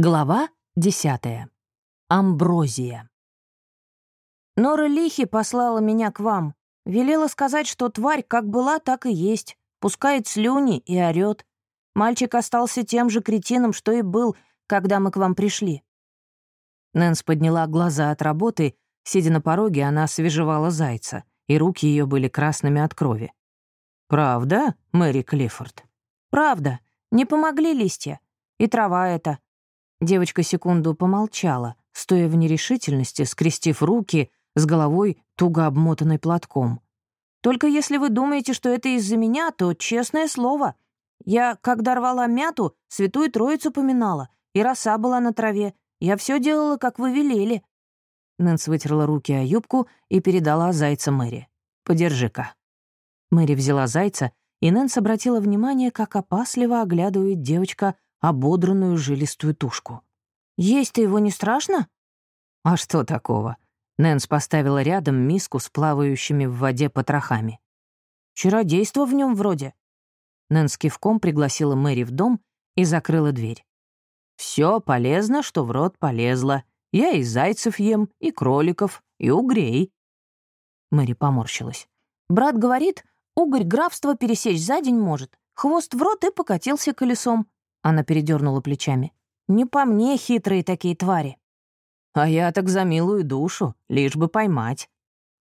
Глава десятая. Амброзия. Нора Лихи послала меня к вам. Велела сказать, что тварь как была, так и есть. Пускает слюни и орёт. Мальчик остался тем же кретином, что и был, когда мы к вам пришли. Нэнс подняла глаза от работы. Сидя на пороге, она освежевала зайца, и руки ее были красными от крови. «Правда, Мэри Клиффорд?» «Правда. Не помогли листья. И трава эта. Девочка секунду помолчала, стоя в нерешительности, скрестив руки с головой, туго обмотанной платком. «Только если вы думаете, что это из-за меня, то честное слово. Я, когда рвала мяту, Святую Троицу поминала, и роса была на траве. Я все делала, как вы велели». Нэнс вытерла руки о юбку и передала зайца Мэри. «Подержи-ка». Мэри взяла зайца, и Нэнс обратила внимание, как опасливо оглядывает девочка ободранную жилистую тушку. «Есть-то его не страшно?» «А что такого?» Нэнс поставила рядом миску с плавающими в воде потрохами. «Чародейство в нем вроде». Нэнс кивком пригласила Мэри в дом и закрыла дверь. Все полезно, что в рот полезло. Я и зайцев ем, и кроликов, и угрей». Мэри поморщилась. «Брат говорит, угорь графство пересечь за день может. Хвост в рот и покатился колесом. Она передернула плечами. «Не по мне хитрые такие твари». «А я так за милую душу, лишь бы поймать».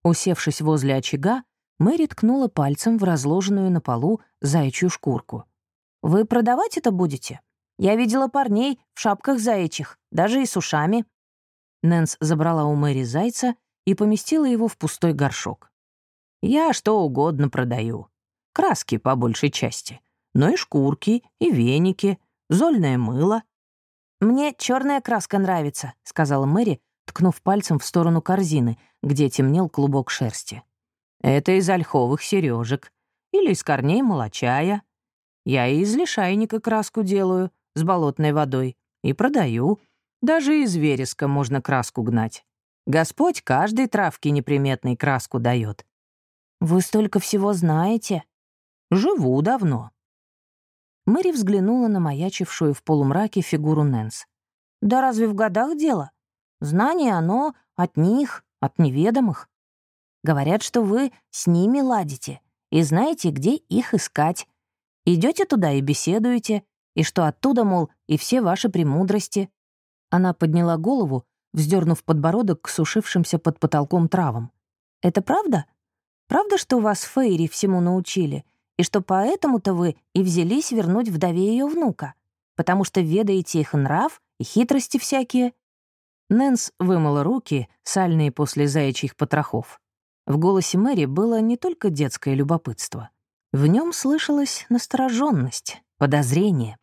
Усевшись возле очага, Мэри ткнула пальцем в разложенную на полу заячью шкурку. «Вы продавать это будете? Я видела парней в шапках заячьих, даже и с ушами». Нэнс забрала у Мэри зайца и поместила его в пустой горшок. «Я что угодно продаю. Краски по большей части, но и шкурки, и веники, зольное мыло». «Мне черная краска нравится», — сказала Мэри, ткнув пальцем в сторону корзины, где темнел клубок шерсти. «Это из ольховых сережек или из корней молочая. Я и из лишайника краску делаю с болотной водой и продаю. Даже из вереска можно краску гнать. Господь каждой травке неприметной краску дает. «Вы столько всего знаете?» «Живу давно. Мэри взглянула на маячившую в полумраке фигуру Нэнс. «Да разве в годах дело? Знание оно от них, от неведомых. Говорят, что вы с ними ладите и знаете, где их искать. Идете туда и беседуете, и что оттуда, мол, и все ваши премудрости». Она подняла голову, вздернув подбородок к сушившимся под потолком травам. «Это правда? Правда, что вас Фейри всему научили?» И что поэтому-то вы и взялись вернуть вдове ее внука, потому что ведаете их нрав и хитрости всякие». Нэнс вымыла руки, сальные после заячьих потрохов. В голосе Мэри было не только детское любопытство. В нем слышалась настороженность, подозрение.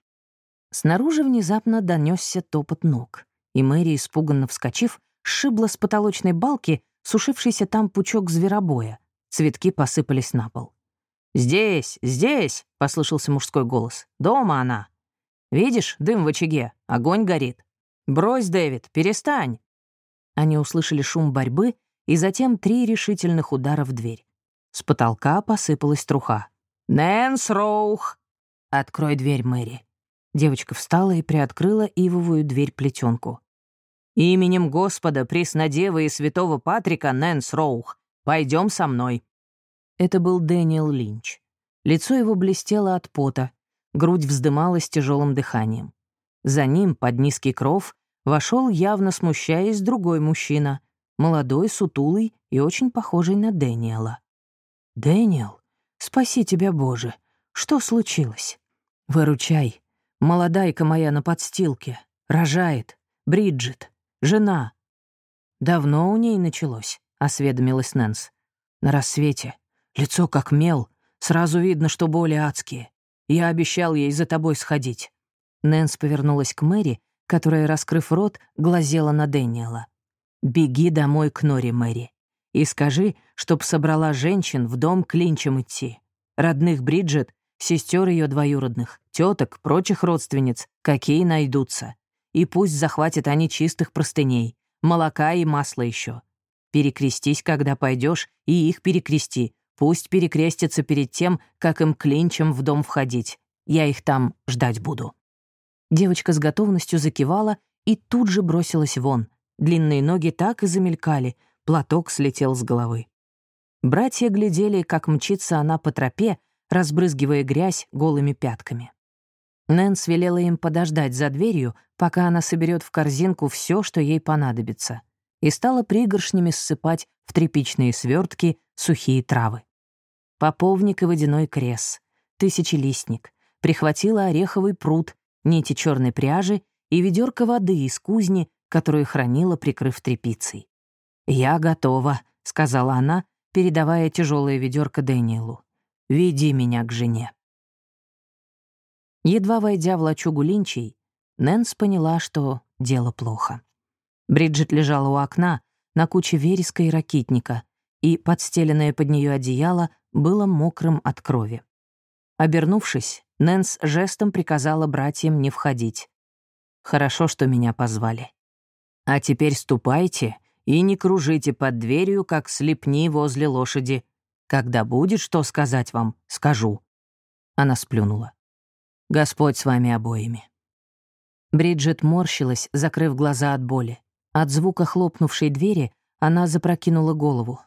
Снаружи внезапно донесся топот ног, и Мэри, испуганно вскочив, сшибла с потолочной балки сушившийся там пучок зверобоя. Цветки посыпались на пол. «Здесь, здесь!» — послышался мужской голос. «Дома она!» «Видишь, дым в очаге, огонь горит. Брось, Дэвид, перестань!» Они услышали шум борьбы и затем три решительных удара в дверь. С потолка посыпалась труха. «Нэнс Роух!» «Открой дверь, Мэри». Девочка встала и приоткрыла ивовую дверь-плетенку. «Именем Господа, Преснодевы и Святого Патрика, Нэнс Роух, пойдем со мной». Это был Дэниел Линч. Лицо его блестело от пота, грудь вздымалась тяжелым дыханием. За ним, под низкий кров, вошел, явно смущаясь, другой мужчина, молодой, сутулый и очень похожий на Дэниела. «Дэниел, спаси тебя, Боже! Что случилось? Выручай. Молодайка моя на подстилке. Рожает. Бриджит. Жена». «Давно у ней началось», — осведомилась Нэнс. «На рассвете. Лицо как мел. Сразу видно, что боли адские. Я обещал ей за тобой сходить». Нэнс повернулась к Мэри, которая, раскрыв рот, глазела на Дэниела. «Беги домой к Нори, Мэри, и скажи, чтоб собрала женщин в дом клинчем идти. Родных Бриджит, сестер ее двоюродных, теток, прочих родственниц, какие найдутся. И пусть захватят они чистых простыней, молока и масла еще. Перекрестись, когда пойдешь, и их перекрести, Пусть перекрестятся перед тем, как им клинчем в дом входить. Я их там ждать буду». Девочка с готовностью закивала и тут же бросилась вон. Длинные ноги так и замелькали, платок слетел с головы. Братья глядели, как мчится она по тропе, разбрызгивая грязь голыми пятками. Нэнс велела им подождать за дверью, пока она соберет в корзинку все, что ей понадобится, и стала пригоршнями ссыпать в тряпичные свертки сухие травы. Поповник и водяной крес, тысячелистник, прихватила ореховый пруд, нити черной пряжи и ведерко воды из кузни, которую хранила, прикрыв тряпицей. «Я готова», — сказала она, передавая тяжелое ведерко Дэниелу. «Веди меня к жене». Едва войдя в лачугу Линчей, Нэнс поняла, что дело плохо. Бриджит лежала у окна на куче вереска и ракитника, и подстеленное под нее одеяло было мокрым от крови. Обернувшись, Нэнс жестом приказала братьям не входить. «Хорошо, что меня позвали. А теперь ступайте и не кружите под дверью, как слепни возле лошади. Когда будет что сказать вам, скажу». Она сплюнула. Господь с вами обоими». Бриджит морщилась, закрыв глаза от боли. От звука хлопнувшей двери она запрокинула голову.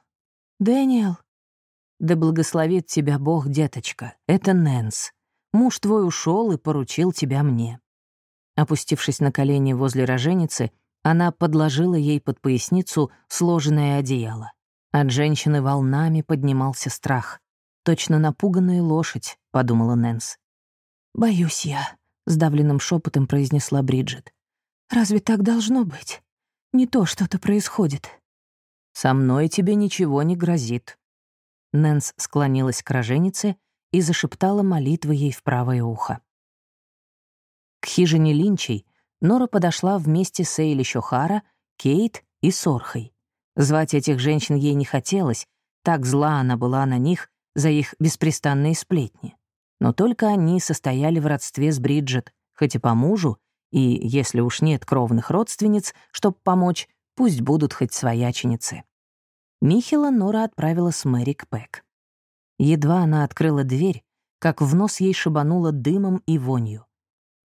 «Дэниел!» «Да благословит тебя Бог, деточка. Это Нэнс. Муж твой ушел и поручил тебя мне». Опустившись на колени возле роженицы, она подложила ей под поясницу сложенное одеяло. От женщины волнами поднимался страх. «Точно напуганная лошадь», — подумала Нэнс. «Боюсь я», — сдавленным шепотом произнесла Бриджит. «Разве так должно быть? Не то что-то происходит». «Со мной тебе ничего не грозит». Нэнс склонилась к роженице и зашептала молитвы ей в правое ухо. К хижине Линчей Нора подошла вместе с Эйли Шохара, Кейт и Сорхой. Звать этих женщин ей не хотелось, так зла она была на них за их беспрестанные сплетни. Но только они состояли в родстве с Бриджит, хоть и по мужу, и, если уж нет кровных родственниц, чтобы помочь, пусть будут хоть свояченицы. Михела Нора отправила с Мэри к Пэк. Едва она открыла дверь, как в нос ей шибануло дымом и вонью.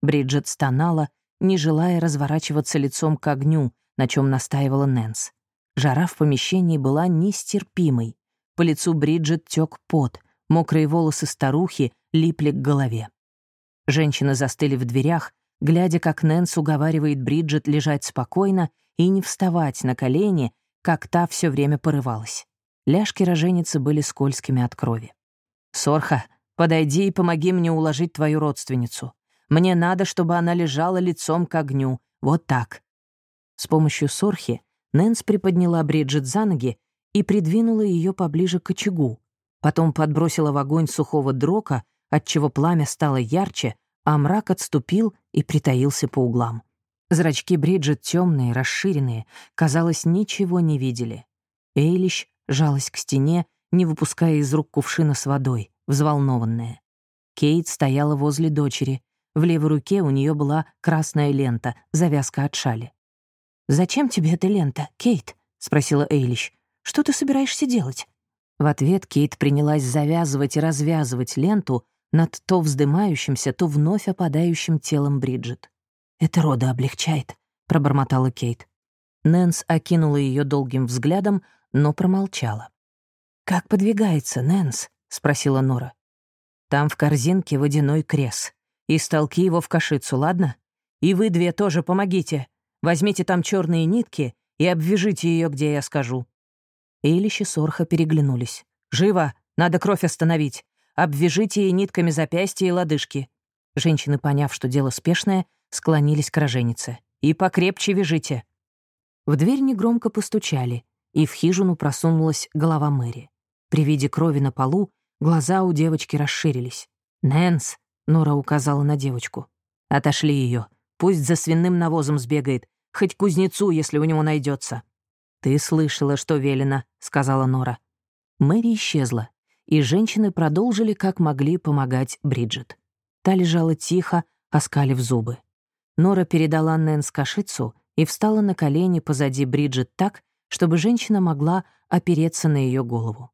Бриджит стонала, не желая разворачиваться лицом к огню, на чем настаивала Нэнс. Жара в помещении была нестерпимой. По лицу Бриджит тек пот, мокрые волосы старухи липли к голове. Женщины застыли в дверях, глядя, как Нэнс уговаривает Бриджит лежать спокойно и не вставать на колени, как та все время порывалась. Ляжки роженицы были скользкими от крови. «Сорха, подойди и помоги мне уложить твою родственницу. Мне надо, чтобы она лежала лицом к огню. Вот так». С помощью Сорхи Нэнс приподняла Бриджит за ноги и придвинула ее поближе к очагу. Потом подбросила в огонь сухого дрока отчего пламя стало ярче, а мрак отступил и притаился по углам. Зрачки Бриджит темные, расширенные, казалось, ничего не видели. Эйлищ жалась к стене, не выпуская из рук кувшина с водой, взволнованная. Кейт стояла возле дочери. В левой руке у нее была красная лента, завязка от шали. «Зачем тебе эта лента, Кейт?» — спросила Эйлищ. «Что ты собираешься делать?» В ответ Кейт принялась завязывать и развязывать ленту, над то вздымающимся, то вновь опадающим телом Бриджит. «Это рода облегчает», — пробормотала Кейт. Нэнс окинула ее долгим взглядом, но промолчала. «Как подвигается, Нэнс?» — спросила Нора. «Там в корзинке водяной крес. И столки его в кашицу, ладно? И вы две тоже помогите. Возьмите там черные нитки и обвяжите ее, где я скажу». Эйлищ и Сорха переглянулись. «Живо! Надо кровь остановить! Обвяжите ей нитками запястья и лодыжки». Женщины, поняв, что дело спешное, склонились к роженице. «И покрепче вяжите». В дверь негромко постучали, и в хижину просунулась голова Мэри. При виде крови на полу глаза у девочки расширились. «Нэнс», — Нора указала на девочку, — «отошли ее. Пусть за свиным навозом сбегает, хоть кузнецу, если у него найдется. «Ты слышала, что велено», — сказала Нора. Мэри исчезла, и женщины продолжили как могли помогать Бриджит. Та лежала тихо, оскалив зубы. Нора передала Нэнс кашицу и встала на колени позади Бриджит так, чтобы женщина могла опереться на ее голову.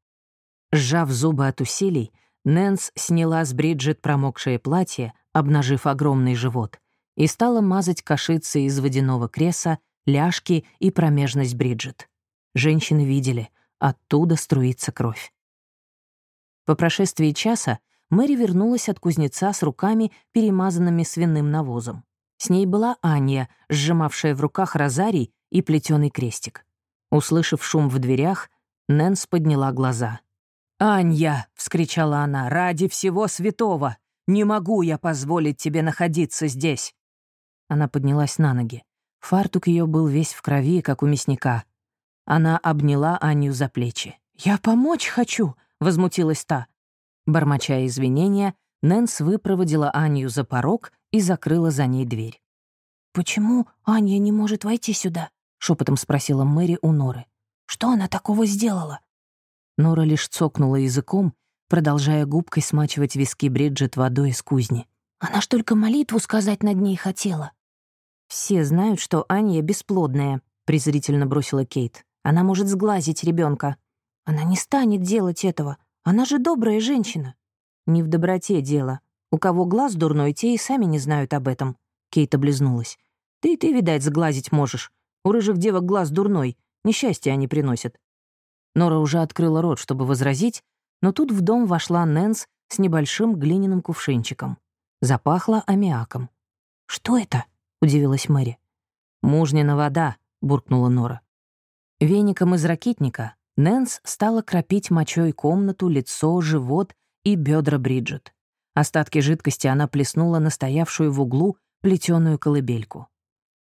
Сжав зубы от усилий, Нэнс сняла с Бриджит промокшее платье, обнажив огромный живот, и стала мазать кашицы из водяного креса, ляжки и промежность Бриджит. Женщины видели, оттуда струится кровь. По прошествии часа Мэри вернулась от кузнеца с руками, перемазанными свиным навозом. С ней была Аня, сжимавшая в руках розарий и плетеный крестик. Услышав шум в дверях, Нэнс подняла глаза. «Анья!» — вскричала она. «Ради всего святого! Не могу я позволить тебе находиться здесь!» Она поднялась на ноги. Фартук ее был весь в крови, как у мясника. Она обняла Аню за плечи. «Я помочь хочу!» — возмутилась та. Бормоча извинения, Нэнс выпроводила Аню за порог и закрыла за ней дверь. «Почему Аня не может войти сюда?» — шепотом спросила Мэри у Норы. «Что она такого сделала?» Нора лишь цокнула языком, продолжая губкой смачивать виски Бриджит водой из кузни. «Она ж только молитву сказать над ней хотела». «Все знают, что Аня бесплодная», — презрительно бросила Кейт. «Она может сглазить ребенка. Она не станет делать этого. Она же добрая женщина». «Не в доброте дело. У кого глаз дурной, те и сами не знают об этом». Кейт облизнулась. «Ты и ты, видать, сглазить можешь. У рыжих девок глаз дурной. Несчастье они приносят». Нора уже открыла рот, чтобы возразить, но тут в дом вошла Нэнс с небольшим глиняным кувшинчиком. Запахло аммиаком. «Что это?» — удивилась Мэри. «Мужнина вода», — буркнула Нора. Веником из ракитника Нэнс стала кропить мочой комнату, лицо, живот и бедра Бриджит. Остатки жидкости она плеснула на стоявшую в углу плетеную колыбельку.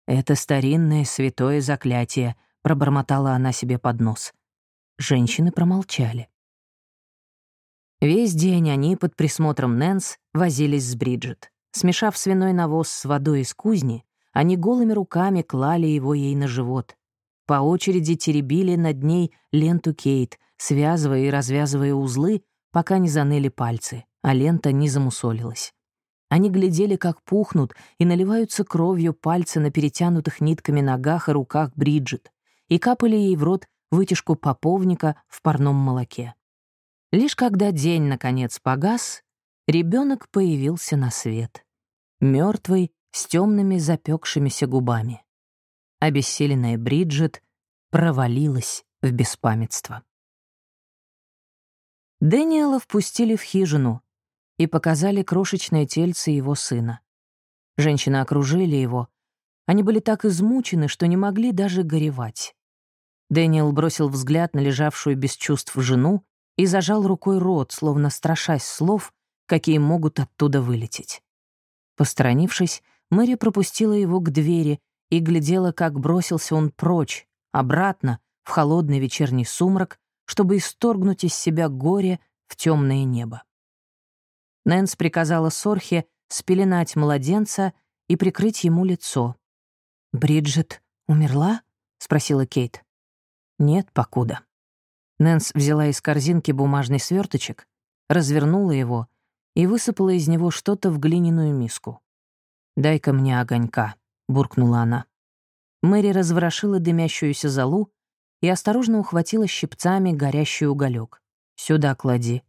«Это старинное святое заклятие», — пробормотала она себе под нос. Женщины промолчали. Весь день они под присмотром Нэнс возились с Бриджит. Смешав свиной навоз с водой из кузни, они голыми руками клали его ей на живот. По очереди теребили над ней ленту Кейт, связывая и развязывая узлы, пока не заныли пальцы, а лента не замусолилась. Они глядели, как пухнут и наливаются кровью пальцы на перетянутых нитками ногах и руках Бриджит, и капали ей в рот вытяжку поповника в парном молоке. Лишь когда день, наконец, погас, ребенок появился на свет. Мертвый, с темными запекшимися губами обессиленная Бриджит провалилась в беспамятство. Дэниела впустили в хижину и показали крошечное тельце его сына. Женщины окружили его. Они были так измучены, что не могли даже горевать. Дэниел бросил взгляд на лежавшую без чувств жену и зажал рукой рот, словно страшась слов, какие могут оттуда вылететь. Посторонившись, Мэри пропустила его к двери и глядела, как бросился он прочь, обратно, в холодный вечерний сумрак, чтобы исторгнуть из себя горе в темное небо. Нэнс приказала Сорхе спеленать младенца и прикрыть ему лицо. «Бриджит умерла?» — спросила Кейт. «Нет, покуда». Нэнс взяла из корзинки бумажный сверточек, развернула его и высыпала из него что-то в глиняную миску. «Дай-ка мне огонька», — буркнула она. Мэри разворошила дымящуюся золу и осторожно ухватила щипцами горящий уголек. «Сюда клади».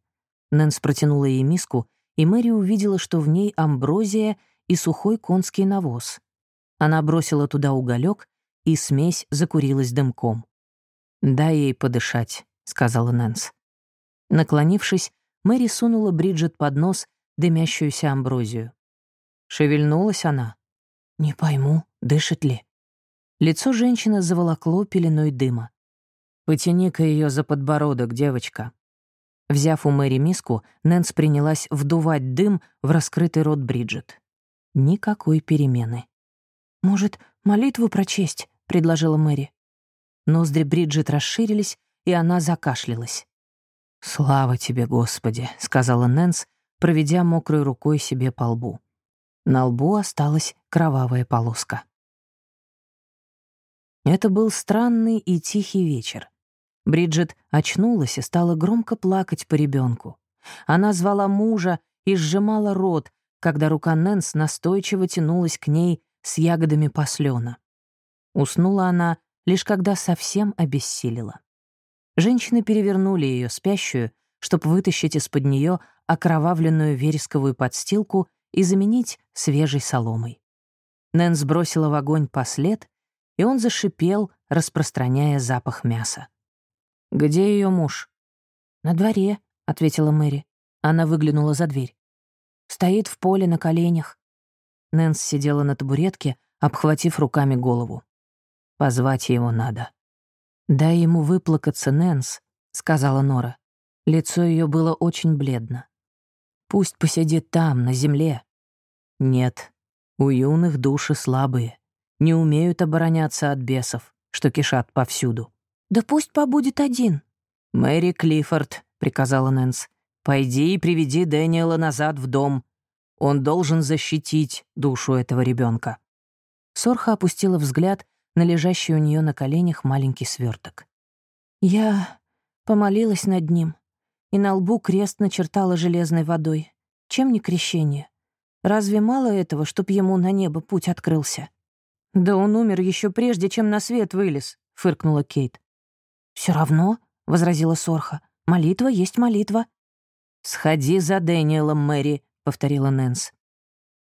Нэнс протянула ей миску, и Мэри увидела, что в ней амброзия и сухой конский навоз. Она бросила туда уголек, и смесь закурилась дымком. «Дай ей подышать», — сказала Нэнс. Наклонившись, Мэри сунула Бриджит под нос дымящуюся амброзию. Шевельнулась она, «Не пойму, дышит ли?» Лицо женщины заволокло пеленой дыма. «Потяни-ка ее за подбородок, девочка». Взяв у Мэри миску, Нэнс принялась вдувать дым в раскрытый рот Бриджит. Никакой перемены. «Может, молитву прочесть?» — предложила Мэри. Ноздри Бриджит расширились, и она закашлялась. «Слава тебе, Господи!» — сказала Нэнс, проведя мокрой рукой себе по лбу. На лбу осталась кровавая полоска. Это был странный и тихий вечер. Бриджит очнулась и стала громко плакать по ребенку. Она звала мужа и сжимала рот, когда рука Нэнс настойчиво тянулась к ней с ягодами послена. Уснула она, лишь когда совсем обессилила. Женщины перевернули ее спящую, чтобы вытащить из-под нее окровавленную вересковую подстилку и заменить свежей соломой. Нэн сбросила в огонь послед, и он зашипел, распространяя запах мяса. «Где ее муж?» «На дворе», — ответила Мэри. Она выглянула за дверь. «Стоит в поле на коленях». Нэнс сидела на табуретке, обхватив руками голову. «Позвать его надо». «Дай ему выплакаться, Нэнс», — сказала Нора. Лицо ее было очень бледно. «Пусть посидит там, на земле». «Нет, у юных души слабые, не умеют обороняться от бесов, что кишат повсюду». «Да пусть побудет один». «Мэри Клиффорд», — приказала Нэнс, — «пойди и приведи Дэниела назад в дом. Он должен защитить душу этого ребенка. Сорха опустила взгляд на лежащий у нее на коленях маленький сверток. «Я помолилась над ним, и на лбу крест начертала железной водой. Чем не крещение? Разве мало этого, чтоб ему на небо путь открылся?» «Да он умер еще прежде, чем на свет вылез», — фыркнула Кейт. Все равно», — возразила Сорха, — «молитва есть молитва». «Сходи за Дэниелом, Мэри», — повторила Нэнс.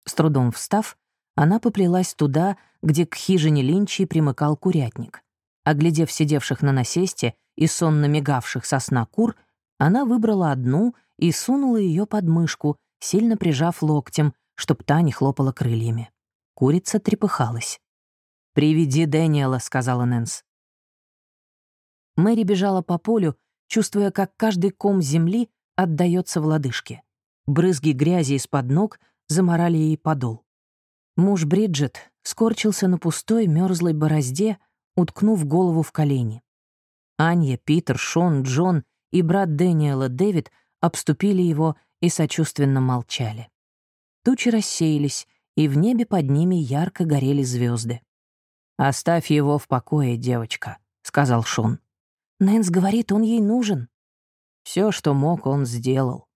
С трудом встав, она поплелась туда, где к хижине Линчи примыкал курятник. Оглядев сидевших на насесте и сонно мигавших со сна кур, она выбрала одну и сунула ее под мышку, сильно прижав локтем, чтоб та не хлопала крыльями. Курица трепыхалась. «Приведи Дэниела», — сказала Нэнс. Мэри бежала по полю, чувствуя, как каждый ком земли отдается в лодыжке. Брызги грязи из-под ног заморали ей подол. Муж Бриджит скорчился на пустой мерзлой борозде, уткнув голову в колени. Анья, Питер, Шон, Джон и брат Дэниела Дэвид обступили его и сочувственно молчали. Тучи рассеялись, и в небе под ними ярко горели звезды. «Оставь его в покое, девочка», — сказал Шон. Нэнс говорит, он ей нужен. Все, что мог, он сделал.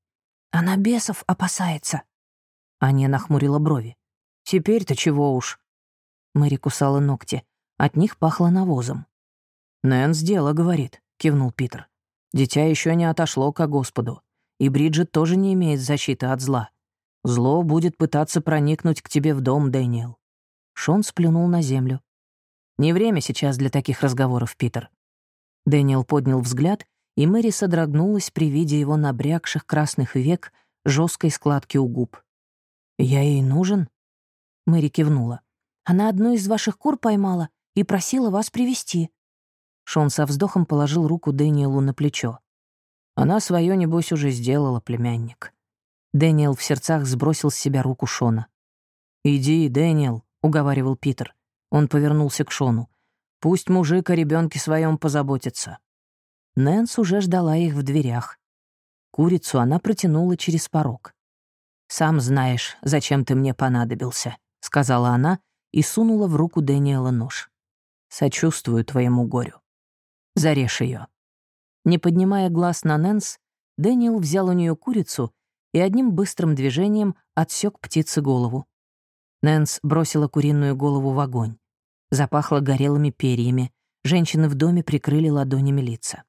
Она бесов опасается. Аня нахмурила брови. Теперь-то чего уж. Мэри кусала ногти. От них пахло навозом. «Нэнс дело, — говорит», — кивнул Питер. «Дитя еще не отошло ко Господу, и Бриджит тоже не имеет защиты от зла. Зло будет пытаться проникнуть к тебе в дом, Дэниел». Шон сплюнул на землю. «Не время сейчас для таких разговоров, Питер. Дэниел поднял взгляд, и Мэри содрогнулась при виде его набрякших красных век, жесткой складки у губ. «Я ей нужен?» Мэри кивнула. «Она одну из ваших кур поймала и просила вас привести. Шон со вздохом положил руку Дэниелу на плечо. Она свое, небось, уже сделала, племянник. Дэниел в сердцах сбросил с себя руку Шона. «Иди, Дэниел», — уговаривал Питер. Он повернулся к Шону. Пусть мужик о ребенке своем позаботится. Нэнс уже ждала их в дверях. Курицу она протянула через порог. «Сам знаешь, зачем ты мне понадобился», — сказала она и сунула в руку Дэниела нож. «Сочувствую твоему горю. Зарежь ее. Не поднимая глаз на Нэнс, Дэниел взял у нее курицу и одним быстрым движением отсек птице голову. Нэнс бросила куриную голову в огонь. Запахло горелыми перьями. Женщины в доме прикрыли ладонями лица.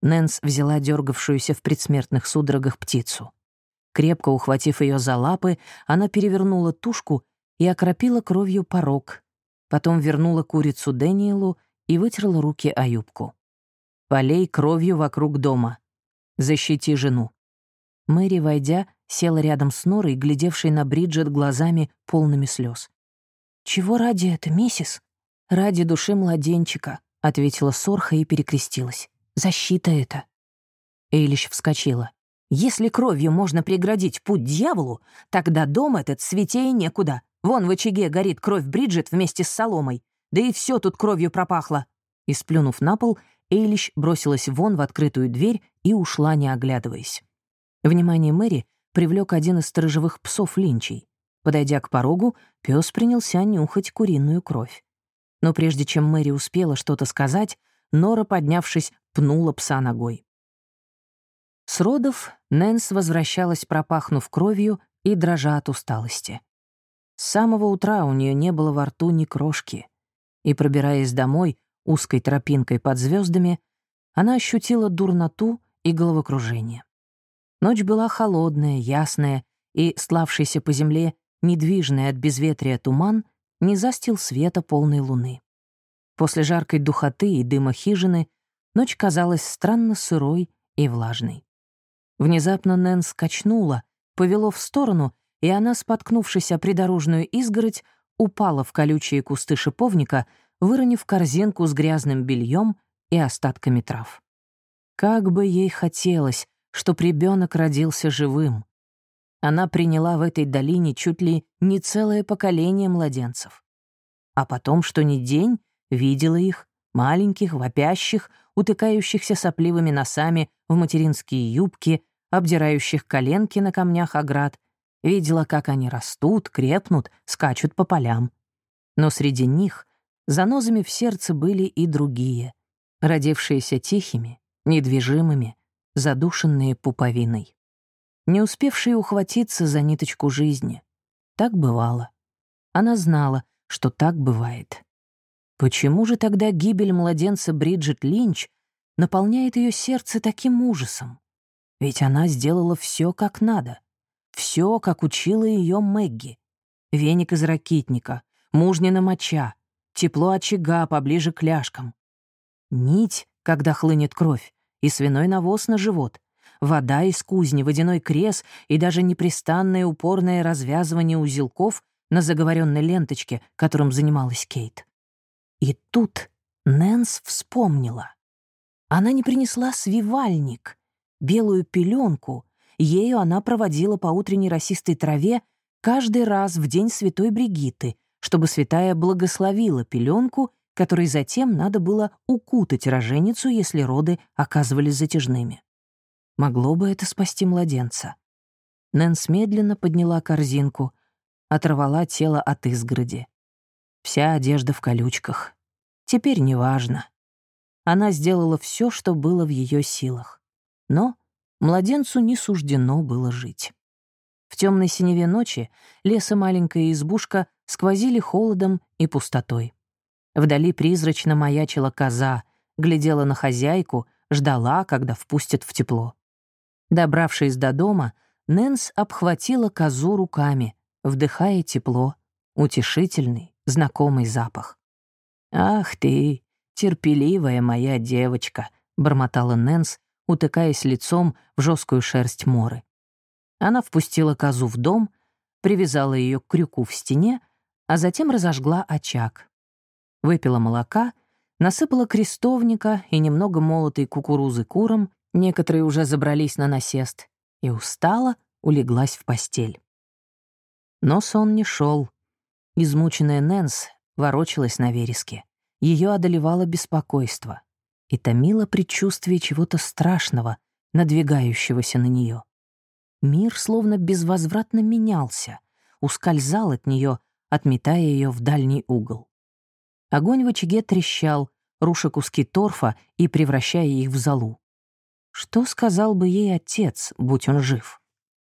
Нэнс взяла дергавшуюся в предсмертных судорогах птицу. Крепко ухватив ее за лапы, она перевернула тушку и окропила кровью порог. Потом вернула курицу Дэниелу и вытерла руки о юбку. «Полей кровью вокруг дома. Защити жену». Мэри, войдя, села рядом с Норой, глядевшей на Бриджит глазами, полными слез. «Чего ради это, миссис?» «Ради души младенчика», — ответила Сорха и перекрестилась. «Защита это». Эйлиш вскочила. «Если кровью можно преградить путь дьяволу, тогда дом этот святее некуда. Вон в очаге горит кровь Бриджит вместе с соломой. Да и все тут кровью пропахло». И, сплюнув на пол, Эйлиш бросилась вон в открытую дверь и ушла, не оглядываясь. Внимание Мэри привлек один из сторожевых псов Линчей. Подойдя к порогу, пес принялся нюхать куриную кровь. Но прежде чем Мэри успела что-то сказать, Нора, поднявшись, пнула пса ногой. С родов Нэнс возвращалась, пропахнув кровью и дрожа от усталости. С самого утра у нее не было во рту ни крошки. И, пробираясь домой узкой тропинкой под звездами, она ощутила дурноту и головокружение. Ночь была холодная, ясная, и, славшийся по земле недвижный от безветрия туман не застил света полной луны. После жаркой духоты и дыма хижины ночь казалась странно сырой и влажной. Внезапно Нэн скачнула, повело в сторону, и она, споткнувшись о придорожную изгородь, упала в колючие кусты шиповника, выронив корзинку с грязным бельем и остатками трав. Как бы ей хотелось, чтоб ребенок родился живым. Она приняла в этой долине чуть ли не целое поколение младенцев. А потом, что ни день, видела их, маленьких, вопящих, утыкающихся сопливыми носами в материнские юбки, обдирающих коленки на камнях оград, видела, как они растут, крепнут, скачут по полям. Но среди них занозами в сердце были и другие, родившиеся тихими, недвижимыми, задушенные пуповиной. Не успевшие ухватиться за ниточку жизни. Так бывало. Она знала, что так бывает. Почему же тогда гибель младенца Бриджит Линч наполняет ее сердце таким ужасом? Ведь она сделала все как надо. Все, как учила ее Мэгги. Веник из ракитника, мужнина моча, тепло очага поближе к ляжкам. Нить, когда хлынет кровь, и свиной навоз на живот, вода из кузни, водяной крес и даже непрестанное упорное развязывание узелков на заговоренной ленточке, которым занималась Кейт. И тут Нэнс вспомнила. Она не принесла свивальник, белую пеленку. Ею она проводила по утренней росистой траве каждый раз в день святой Бригитты, чтобы святая благословила пеленку, которой затем надо было укутать роженицу, если роды оказывались затяжными. Могло бы это спасти младенца. Нэнс медленно подняла корзинку, оторвала тело от изгороди. Вся одежда в колючках. Теперь неважно. Она сделала все, что было в ее силах. Но младенцу не суждено было жить. В темной синеве ночи лес и маленькая избушка сквозили холодом и пустотой. Вдали призрачно маячила коза, глядела на хозяйку, ждала, когда впустят в тепло. Добравшись до дома, Нэнс обхватила козу руками, вдыхая тепло, утешительный, знакомый запах. «Ах ты, терпеливая моя девочка», — бормотала Нэнс, утыкаясь лицом в жесткую шерсть моры. Она впустила козу в дом, привязала ее к крюку в стене, а затем разожгла очаг. Выпила молока, насыпала крестовника и немного молотой кукурузы курам, некоторые уже забрались на насест, и устала, улеглась в постель. Но сон не шел. Измученная Нэнс ворочалась на вереске. Ее одолевало беспокойство и томило предчувствие чего-то страшного, надвигающегося на нее. Мир словно безвозвратно менялся, ускользал от нее, отметая ее в дальний угол. Огонь в очаге трещал, руша куски торфа и превращая их в золу. Что сказал бы ей отец, будь он жив?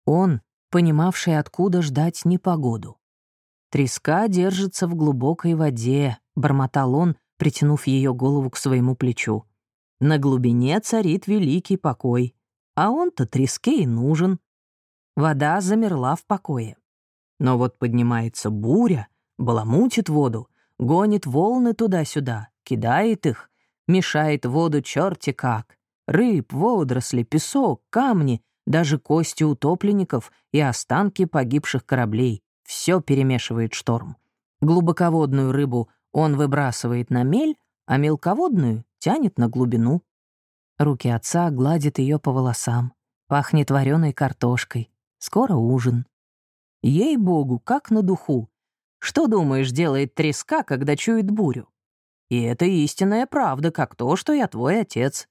Он, понимавший, откуда ждать непогоду. «Треска держится в глубокой воде», — бормотал он, притянув ее голову к своему плечу. На глубине царит великий покой, а он-то треске и нужен. Вода замерла в покое. Но вот поднимается буря, баламутит воду, гонит волны туда-сюда, кидает их, мешает воду черти как. Рыб, водоросли, песок, камни, даже кости утопленников и останки погибших кораблей — все перемешивает шторм. Глубоководную рыбу он выбрасывает на мель, а мелководную тянет на глубину. Руки отца гладят ее по волосам. Пахнет вареной картошкой. Скоро ужин. Ей-богу, как на духу. Что, думаешь, делает треска, когда чует бурю? И это истинная правда, как то, что я твой отец.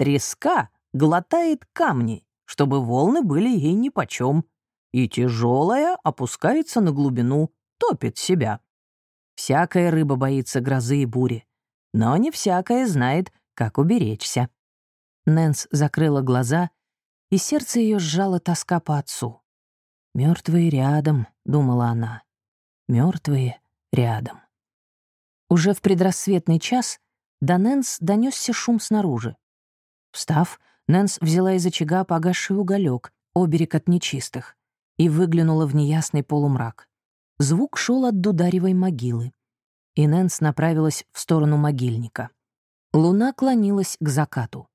Треска глотает камни, чтобы волны были ей нипочем, и тяжелая опускается на глубину, топит себя. Всякая рыба боится грозы и бури но не всякая знает, как уберечься. Нэнс закрыла глаза, и сердце ее сжало тоска по отцу. Мертвые рядом», — думала она. Мертвые рядом». Уже в предрассветный час до Нэнс донесся шум снаружи. Встав, Нэнс взяла из очага погасший уголек, оберег от нечистых, и выглянула в неясный полумрак. звук шел от дударевой могилы. И Нэнс направилась в сторону могильника. Луна клонилась к закату.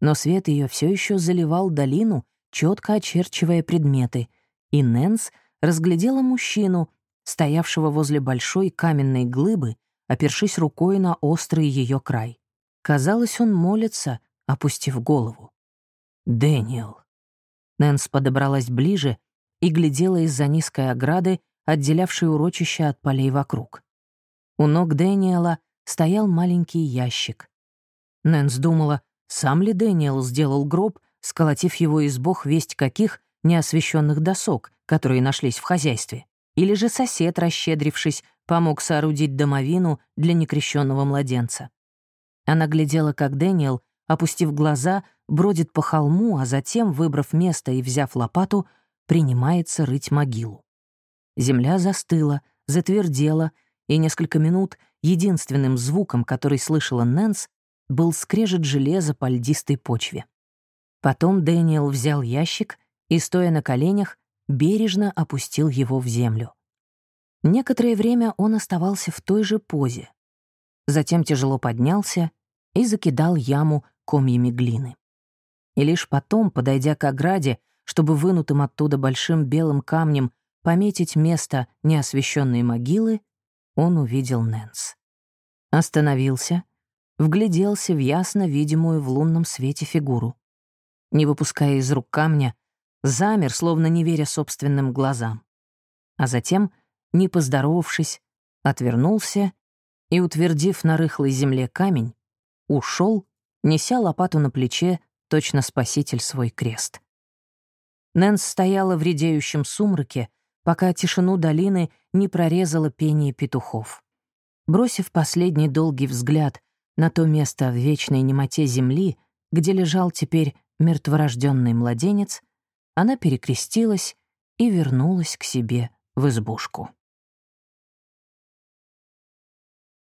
Но свет ее все еще заливал долину, четко очерчивая предметы, и Нэнс разглядела мужчину, стоявшего возле большой каменной глыбы, опершись рукой на острый ее край. Казалось, он молится, опустив голову. «Дэниел». Нэнс подобралась ближе и глядела из-за низкой ограды, отделявшей урочище от полей вокруг. У ног Дэниела стоял маленький ящик. Нэнс думала, сам ли Дэниел сделал гроб, сколотив его из бог весть каких неосвященных досок, которые нашлись в хозяйстве, или же сосед, расщедрившись, помог соорудить домовину для некрещенного младенца. Она глядела, как Дэниел, опустив глаза, бродит по холму, а затем, выбрав место и взяв лопату, принимается рыть могилу. Земля застыла, затвердела, и несколько минут единственным звуком, который слышала Нэнс, был скрежет железа по льдистой почве. Потом Дэниел взял ящик и, стоя на коленях, бережно опустил его в землю. Некоторое время он оставался в той же позе. Затем тяжело поднялся и закидал яму комьями глины. И лишь потом, подойдя к ограде, чтобы вынутым оттуда большим белым камнем пометить место неосвещенной могилы, он увидел Нэнс. Остановился, вгляделся в ясно видимую в лунном свете фигуру. Не выпуская из рук камня, замер, словно не веря собственным глазам. А затем, не поздоровавшись, отвернулся и, утвердив на рыхлой земле камень, ушел, неся лопату на плече, точно спаситель свой крест. Нэнс стояла в редеющем сумраке, пока тишину долины не прорезало пение петухов. Бросив последний долгий взгляд на то место в вечной немоте земли, где лежал теперь мертворожденный младенец, она перекрестилась и вернулась к себе в избушку.